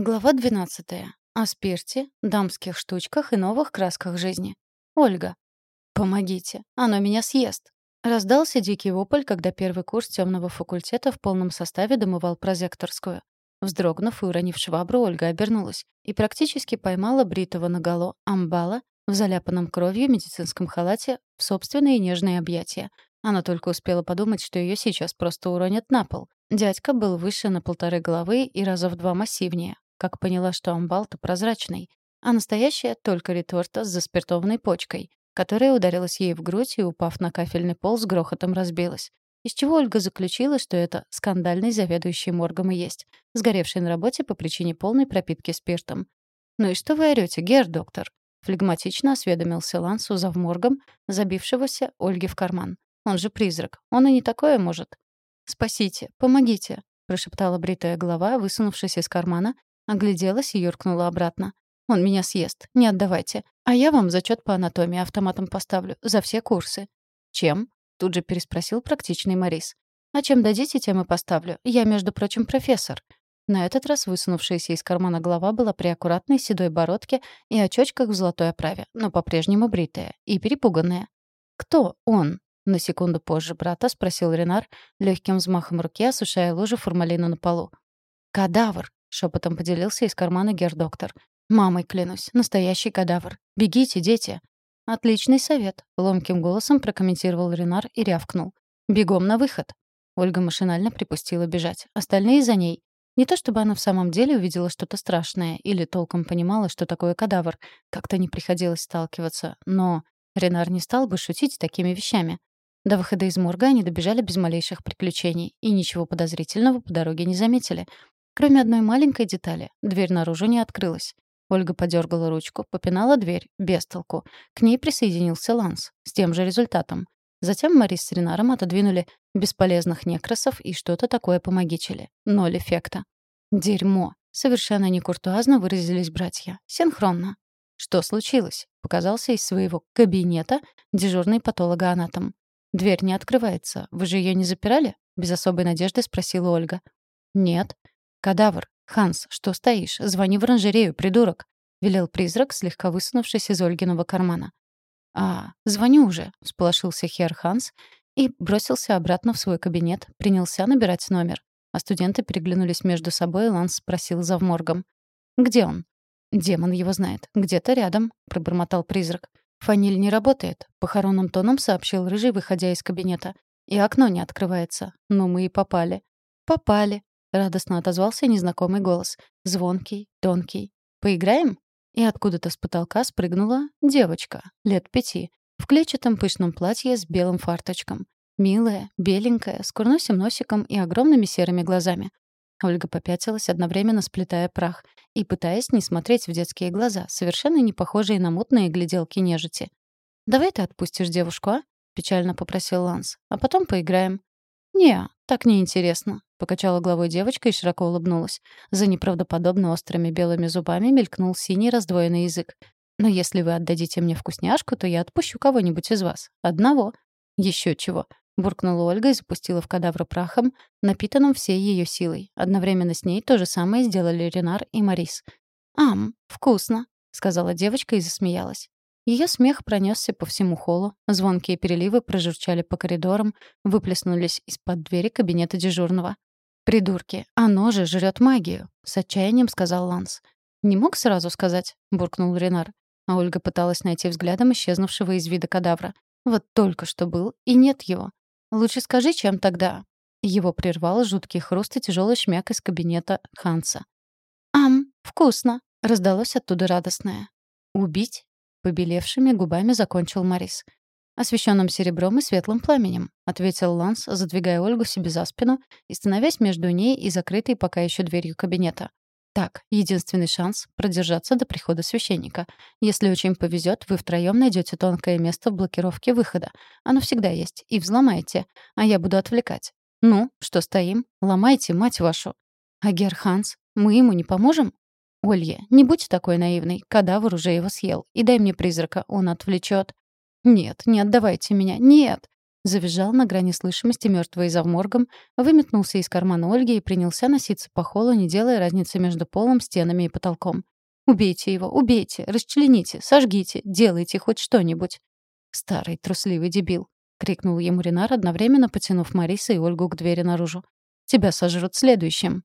Глава 12. О спирте, дамских штучках и новых красках жизни. Ольга. «Помогите, оно меня съест!» Раздался дикий вопль, когда первый курс темного факультета в полном составе домывал прозекторскую. Вздрогнув и уронив швабру, Ольга обернулась и практически поймала бритого наголо амбала в заляпанном кровью медицинском халате в собственные нежные объятия. Она только успела подумать, что ее сейчас просто уронят на пол. Дядька был выше на полторы головы и раза в два массивнее, как поняла, что амбал-то прозрачный, а настоящая только реторта с заспиртованной почкой, которая ударилась ей в грудь и, упав на кафельный пол, с грохотом разбилась. Из чего Ольга заключила, что это скандальный заведующий моргом и есть, сгоревший на работе по причине полной пропитки спиртом. «Ну и что вы орёте, гер-доктор?» Флегматично осведомился Ланс у завморгом, забившегося Ольге в карман. «Он же призрак. Он и не такое может». «Спасите, помогите», — прошептала бритая голова, высунувшись из кармана Огляделась и юркнула обратно. «Он меня съест. Не отдавайте. А я вам зачет по анатомии автоматом поставлю. За все курсы». «Чем?» — тут же переспросил практичный Морис. «А чем дадите, тем и поставлю. Я, между прочим, профессор». На этот раз высунувшаяся из кармана голова была при аккуратной седой бородке и очочках в золотой оправе, но по-прежнему бритая и перепуганная. «Кто он?» — на секунду позже брата спросил Ренар, легким взмахом руки осушая лужу формалина на полу. «Кадавр!» — шепотом поделился из кармана гердоктор. «Мамой клянусь, настоящий кадавр. Бегите, дети!» «Отличный совет», — ломким голосом прокомментировал Ренар и рявкнул. «Бегом на выход!» Ольга машинально припустила бежать. Остальные за ней. Не то чтобы она в самом деле увидела что-то страшное или толком понимала, что такое кадавр. Как-то не приходилось сталкиваться. Но Ренар не стал бы шутить такими вещами. До выхода из морга они добежали без малейших приключений и ничего подозрительного по дороге не заметили. Кроме одной маленькой детали. Дверь наружу не открылась. Ольга подергала ручку, попинала дверь, без толку. К ней присоединился Ланс, с тем же результатом. Затем Марис с Ренаром отодвинули бесполезных некросов и что-то такое помогичили. Ноль эффекта. «Дерьмо!» Совершенно некуртуазно выразились братья. Синхронно. «Что случилось?» — показался из своего кабинета дежурный патологоанатом. «Дверь не открывается. Вы же ее не запирали?» — без особой надежды спросила Ольга. «Нет. «Кадавр! Ханс, что стоишь? Звони в оранжерею, придурок!» — велел призрак, слегка высунувшись из Ольгиного кармана. «А, звоню уже!» — всполошился Хер Ханс и бросился обратно в свой кабинет, принялся набирать номер. А студенты переглянулись между собой, и Ланс спросил за вморгом. «Где он?» «Демон его знает. Где-то рядом», — пробормотал призрак. «Фаниль не работает», — похоронным тоном сообщил Рыжий, выходя из кабинета. «И окно не открывается. Ну, мы и попали». «Попали», — радостно отозвался незнакомый голос. Звонкий, тонкий. «Поиграем?» И откуда-то с потолка спрыгнула девочка, лет пяти, в клетчатом пышном платье с белым фарточком. Милая, беленькая, с курносым носиком и огромными серыми глазами. Ольга попятилась, одновременно сплетая прах, и пытаясь не смотреть в детские глаза, совершенно не похожие на мутные гляделки нежити. «Давай ты отпустишь девушку, а?» — печально попросил Ланс. «А потом поиграем». «Не, так неинтересно», — покачала головой девочка и широко улыбнулась. За неправдоподобно острыми белыми зубами мелькнул синий раздвоенный язык. «Но если вы отдадите мне вкусняшку, то я отпущу кого-нибудь из вас. Одного». Еще чего», — буркнула Ольга и запустила в кадавра прахом, напитанным всей ее силой. Одновременно с ней то же самое сделали Ренар и Марис. «Ам, вкусно», — сказала девочка и засмеялась. Ее смех пронесся по всему холлу, звонкие переливы прожурчали по коридорам, выплеснулись из-под двери кабинета дежурного. «Придурки, оно же жрет магию», — с отчаянием сказал Ланс. «Не мог сразу сказать?» — буркнул Ренар. А Ольга пыталась найти взглядом исчезнувшего из вида кадавра. Вот только что был, и нет его. «Лучше скажи, чем тогда». Его прервал жуткий хруст и тяжелый шмяк из кабинета Ханса. «Ам, вкусно!» — раздалось оттуда радостное. «Убить?» Побелевшими губами закончил Марис. «Освещенным серебром и светлым пламенем», — ответил Ланс, задвигая Ольгу себе за спину и становясь между ней и закрытой пока еще дверью кабинета. Так, единственный шанс — продержаться до прихода священника. Если очень повезет, вы втроем найдете тонкое место в блокировке выхода. Оно всегда есть. И взломаете. А я буду отвлекать. Ну, что стоим? Ломайте, мать вашу. А Гер Ханс, мы ему не поможем? «Олья, не будь такой наивной. Кадавр уже его съел. И дай мне призрака, он отвлечет. «Нет, не отдавайте меня. Нет!» — Завизжал на грани слышимости мертвый за моргом, выметнулся из кармана Ольги и принялся носиться по холу, не делая разницы между полом, стенами и потолком. «Убейте его, убейте, расчлените, сожгите, делайте хоть что-нибудь». «Старый трусливый дебил», — крикнул ему Ренар, одновременно потянув Мариса и Ольгу к двери наружу. «Тебя сожрут следующим».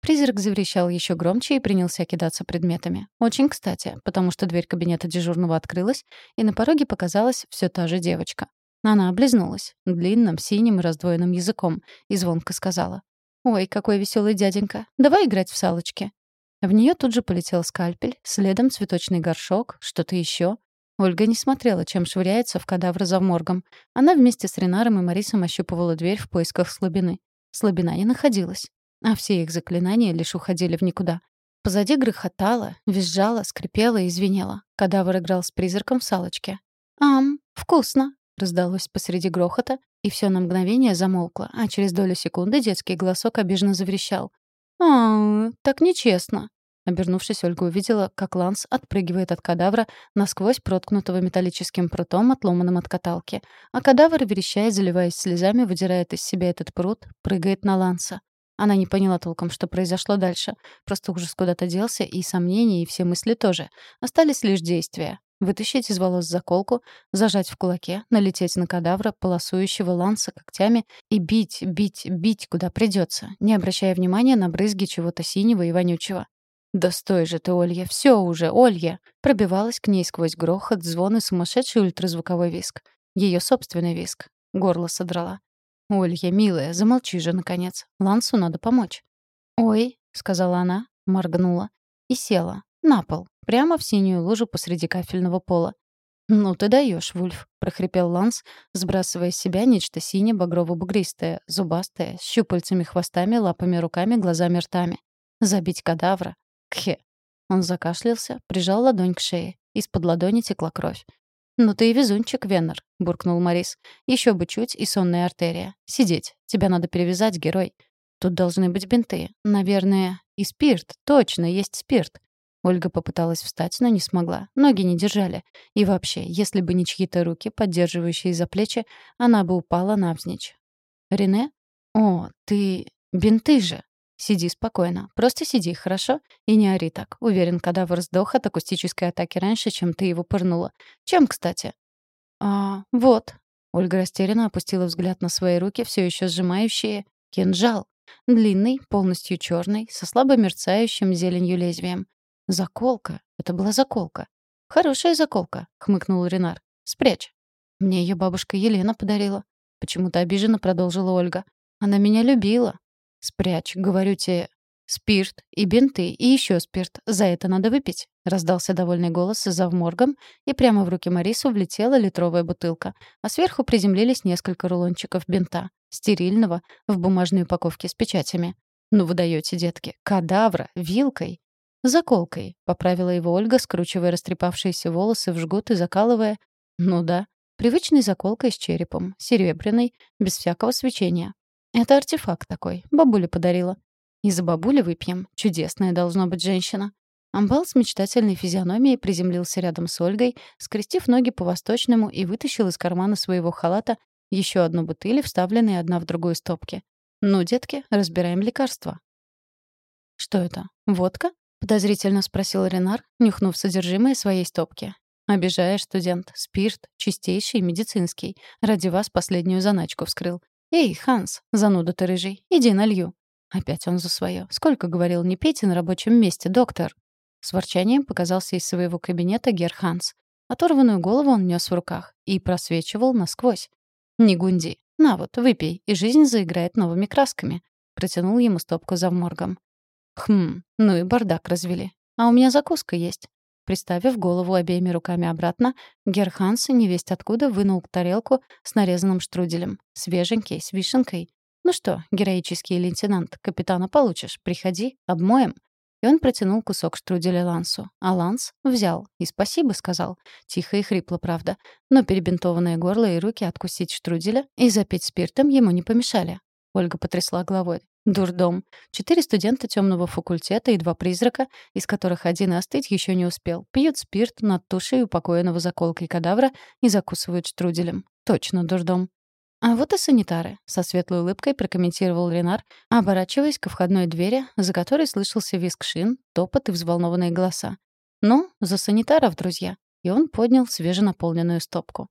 Призрак заверещал еще громче и принялся кидаться предметами. Очень кстати, потому что дверь кабинета дежурного открылась, и на пороге показалась все та же девочка. Она облизнулась длинным, синим и раздвоенным языком и звонко сказала. «Ой, какой веселый дяденька! Давай играть в салочки!» В нее тут же полетел скальпель, следом цветочный горшок, что-то еще. Ольга не смотрела, чем швыряется в кадавр за моргом. Она вместе с Ренаром и Марисом ощупывала дверь в поисках слабины. Слабина не находилась. А все их заклинания лишь уходили в никуда. Позади грохотало, визжало, скрипело и звенело. Кадавр играл с призраком в салочке. «Ам, вкусно!» раздалось посреди грохота, и все на мгновение замолкло, а через долю секунды детский голосок обиженно заверещал. «А, так нечестно». Обернувшись, Ольга увидела, как Ланс отпрыгивает от кадавра, насквозь проткнутого металлическим прутом, отломанным от каталки. А кадавр, верещая, заливаясь слезами, выдирает из себя этот прут, прыгает на Ланса. Она не поняла толком, что произошло дальше. Просто ужас куда-то делся, и сомнения, и все мысли тоже. Остались лишь действия. Вытащить из волос заколку, зажать в кулаке, налететь на кадавра, полосующего ланса когтями и бить, бить, бить, куда придется, не обращая внимания на брызги чего-то синего и вонючего. «Да стой же ты, Олья, все уже, Олья!» Пробивалась к ней сквозь грохот, звон и сумасшедший ультразвуковой виск. Ее собственный виск. Горло содрала. «Олья, милая, замолчи же, наконец. Лансу надо помочь». «Ой», — сказала она, моргнула и села на пол, прямо в синюю лужу посреди кафельного пола. «Ну ты даешь, Вульф», — прохрипел Ланс, сбрасывая с себя нечто сине-багрово-бугристое, зубастое, с щупальцами-хвостами, лапами, руками, глазами, ртами. «Забить кадавра? Кхе». Он закашлялся, прижал ладонь к шее. Из-под ладони текла кровь. «Ну ты и везунчик, Веннер», — буркнул Морис. Еще бы чуть и сонная артерия. Сидеть. Тебя надо перевязать, герой. Тут должны быть бинты. Наверное, и спирт. Точно, есть спирт. Ольга попыталась встать, но не смогла. Ноги не держали. И вообще, если бы не чьи-то руки, поддерживающие за плечи, она бы упала навзничь. «Рене? О, ты... бинты же!» Сиди спокойно. Просто сиди, хорошо? И не ори так. Уверен, кадавр сдох от акустической атаки раньше, чем ты его пырнула. Чем, кстати? А, вот. Ольга растерянно опустила взгляд на свои руки, все еще сжимающие кинжал. Длинный, полностью черный, со слабо мерцающим зеленью лезвием. Заколка. Это была заколка. Хорошая заколка, хмыкнул Ренар. Спрячь. Мне ее бабушка Елена подарила. Почему-то обиженно продолжила Ольга. Она меня любила. «Спрячь, говорю тебе, спирт и бинты, и еще спирт. За это надо выпить», — раздался довольный голос за вморгом, и прямо в руки Марису влетела литровая бутылка, а сверху приземлились несколько рулончиков бинта, стерильного, в бумажной упаковке с печатями. «Ну вы даете, детки, кадавра, вилкой!» «Заколкой», — поправила его Ольга, скручивая растрепавшиеся волосы в жгут и закалывая. «Ну да, привычной заколкой с черепом, серебряной, без всякого свечения. Это артефакт такой, бабуля подарила. И за бабули выпьем. Чудесная должна быть женщина. Амбал с мечтательной физиономией приземлился рядом с Ольгой, скрестив ноги по-восточному и вытащил из кармана своего халата еще одну бутыль, вставленные одна в другую стопки. «Ну, детки, разбираем лекарства». «Что это? Водка?» — подозрительно спросил Ренар, нюхнув содержимое своей стопки. «Обижаешь, студент. Спирт, чистейший, медицинский. Ради вас последнюю заначку вскрыл. «Эй, Ханс, зануда ты рыжий, иди налью». Опять он за свое. Сколько говорил, не пейте на рабочем месте, доктор. С ворчанием показался из своего кабинета Гер Ханс. Оторванную голову он нес в руках и просвечивал насквозь. «Не гунди. На вот, выпей, и жизнь заиграет новыми красками». Протянул ему стопку за моргом. «Хм, ну и бардак развели. А у меня закуска есть. Приставив голову обеими руками обратно, Герханс невесть откуда вынул тарелку с нарезанным штруделем. Свеженький, с вишенкой. «Ну что, героический лейтенант, капитана получишь. Приходи, обмоем». И он протянул кусок штруделя Лансу. А Ланс взял. И спасибо сказал. Тихо и хрипло, правда. Но перебинтованное горло и руки откусить штруделя и запить спиртом ему не помешали. Ольга потрясла головой. Дурдом. Четыре студента темного факультета и два призрака, из которых один остыть еще не успел, пьют спирт над тушей упокоенного заколкой кадавра и закусывают штруделем. Точно дурдом. «А вот и санитары», — со светлой улыбкой прокомментировал Ренар, оборачиваясь к входной двери, за которой слышался визг шин, топот и взволнованные голоса. «Ну, за санитаров, друзья!» И он поднял свеженаполненную стопку.